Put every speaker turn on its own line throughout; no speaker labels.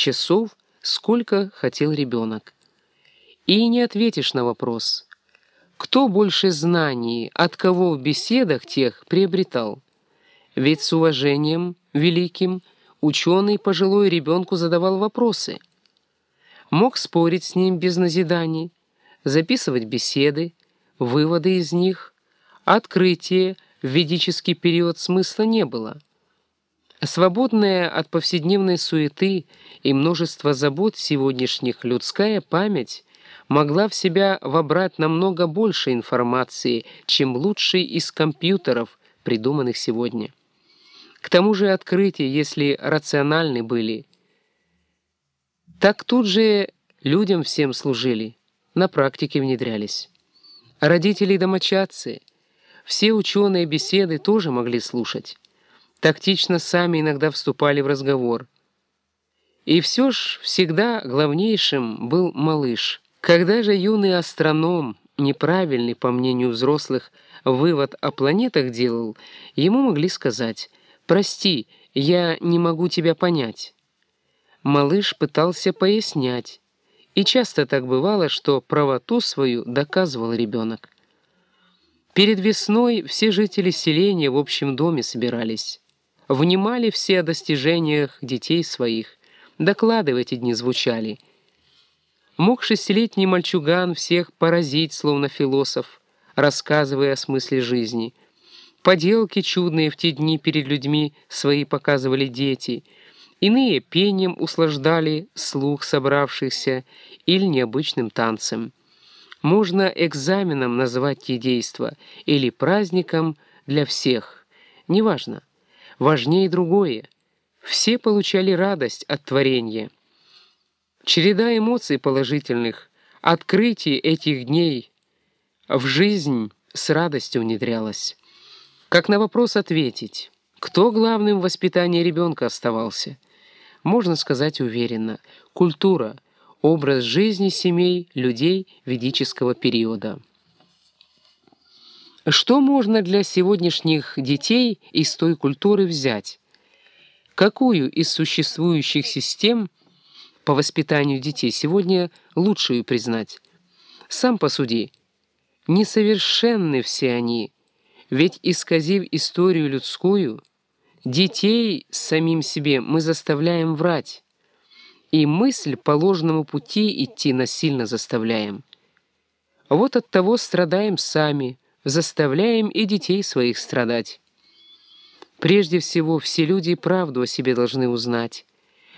часов, сколько хотел ребенок. И не ответишь на вопрос, кто больше знаний, от кого в беседах тех приобретал. Ведь с уважением великим ученый пожилой ребенку задавал вопросы. Мог спорить с ним без назиданий, записывать беседы, выводы из них, открытие в ведический период смысла не было. Свободная от повседневной суеты и множества забот сегодняшних людская память могла в себя вобрать намного больше информации, чем лучший из компьютеров, придуманных сегодня. К тому же открытия, если рациональны были, так тут же людям всем служили, на практике внедрялись. Родители домочадцы, все ученые беседы тоже могли слушать тактично сами иногда вступали в разговор. И все ж всегда главнейшим был малыш. Когда же юный астроном, неправильный, по мнению взрослых, вывод о планетах делал, ему могли сказать «Прости, я не могу тебя понять». Малыш пытался пояснять, и часто так бывало, что правоту свою доказывал ребенок. Перед весной все жители селения в общем доме собирались внимали все о достижениях детей своих. Доклады в эти дни звучали. Мог шестилетний мальчуган всех поразить, словно философ, рассказывая о смысле жизни. Поделки чудные в те дни перед людьми свои показывали дети. Иные пением услаждали слух собравшихся или необычным танцем. Можно экзаменом назвать те действа или праздником для всех, неважно. Важнее другое. Все получали радость от творения. Череда эмоций положительных, открытий этих дней в жизнь с радостью внедрялась. Как на вопрос ответить, кто главным в воспитании ребенка оставался? Можно сказать уверенно, культура, образ жизни семей, людей ведического периода. Что можно для сегодняшних детей из той культуры взять? Какую из существующих систем по воспитанию детей сегодня лучшую признать? Сам посуди. Несовершенны все они, ведь, исказив историю людскую, детей самим себе мы заставляем врать, и мысль по ложному пути идти насильно заставляем. Вот от того страдаем сами, заставляем и детей своих страдать. Прежде всего, все люди правду о себе должны узнать.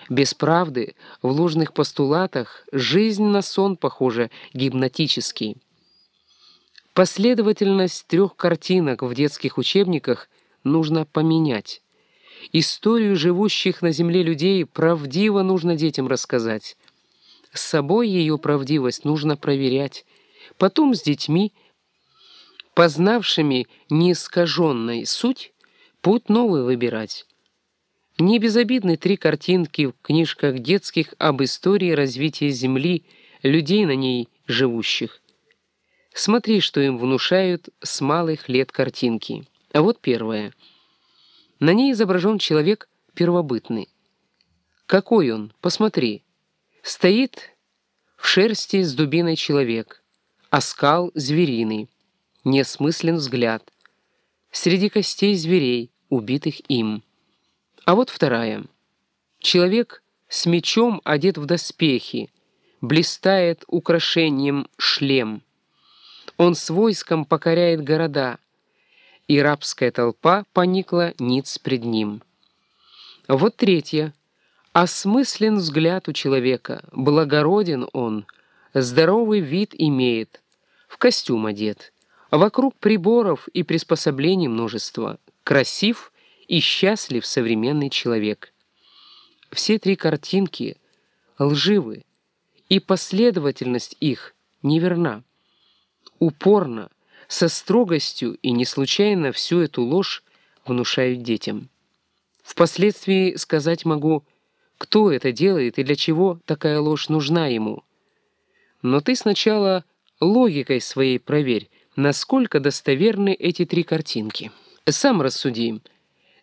Без правды, в ложных постулатах, жизнь на сон похожа гипнотический. Последовательность трех картинок в детских учебниках нужно поменять. Историю живущих на земле людей правдиво нужно детям рассказать. С собой ее правдивость нужно проверять. Потом с детьми познавшими неискаженной суть, путь новый выбирать. Не безобидны три картинки в книжках детских об истории развития Земли, людей на ней живущих. Смотри, что им внушают с малых лет картинки. А вот первая. На ней изображен человек первобытный. Какой он? Посмотри. Стоит в шерсти с дубиной человек, а скал звериный неосмыслен взгляд. Среди костей зверей, убитых им. А вот вторая. Человек с мечом одет в доспехи, блистает украшением шлем. Он с войском покоряет города, и рабская толпа поникла ниц пред ним. Вот третья. Осмыслен взгляд у человека, благороден он, здоровый вид имеет, в костюм одет. Вокруг приборов и приспособлений множество. Красив и счастлив современный человек. Все три картинки лживы, и последовательность их неверна. Упорно, со строгостью и не случайно всю эту ложь внушают детям. Впоследствии сказать могу, кто это делает и для чего такая ложь нужна ему. Но ты сначала логикой своей проверь, насколько достоверны эти три картинки. Сам рассуди.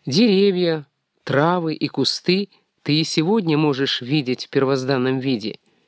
Деревья, травы и кусты ты и сегодня можешь видеть в первозданном виде —